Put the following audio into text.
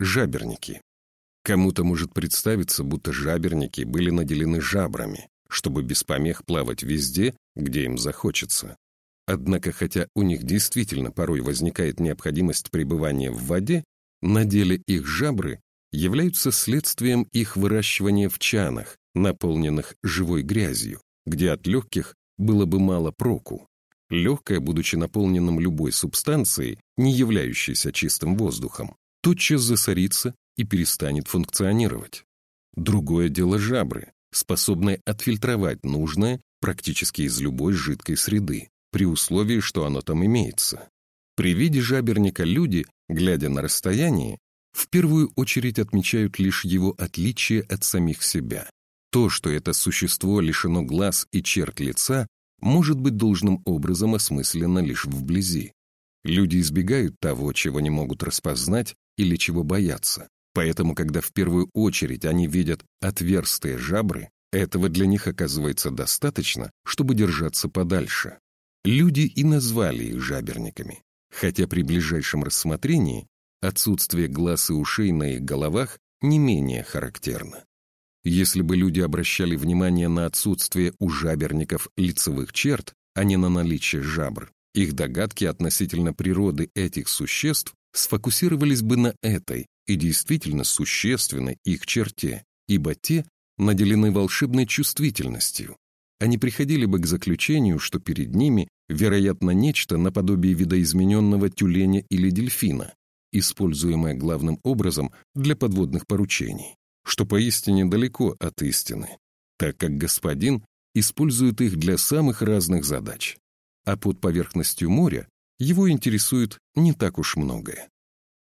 жаберники. Кому-то может представиться, будто жаберники были наделены жабрами, чтобы без помех плавать везде, где им захочется. Однако, хотя у них действительно порой возникает необходимость пребывания в воде, на деле их жабры являются следствием их выращивания в чанах, наполненных живой грязью, где от легких было бы мало проку. Легкое, будучи наполненным любой субстанцией, не являющейся чистым воздухом, тотчас засорится и перестанет функционировать. Другое дело жабры, способные отфильтровать нужное практически из любой жидкой среды, при условии, что оно там имеется. При виде жаберника люди, глядя на расстояние, в первую очередь отмечают лишь его отличие от самих себя. То, что это существо лишено глаз и черт лица, может быть должным образом осмысленно лишь вблизи. Люди избегают того, чего не могут распознать или чего боятся. Поэтому, когда в первую очередь они видят отверстые жабры, этого для них оказывается достаточно, чтобы держаться подальше. Люди и назвали их жаберниками, хотя при ближайшем рассмотрении отсутствие глаз и ушей на их головах не менее характерно. Если бы люди обращали внимание на отсутствие у жаберников лицевых черт, а не на наличие жабр, их догадки относительно природы этих существ сфокусировались бы на этой и действительно существенной их черте, ибо те наделены волшебной чувствительностью. Они приходили бы к заключению, что перед ними, вероятно, нечто наподобие видоизмененного тюленя или дельфина, используемое главным образом для подводных поручений, что поистине далеко от истины, так как господин использует их для самых разных задач, а под поверхностью моря его интересует не так уж многое.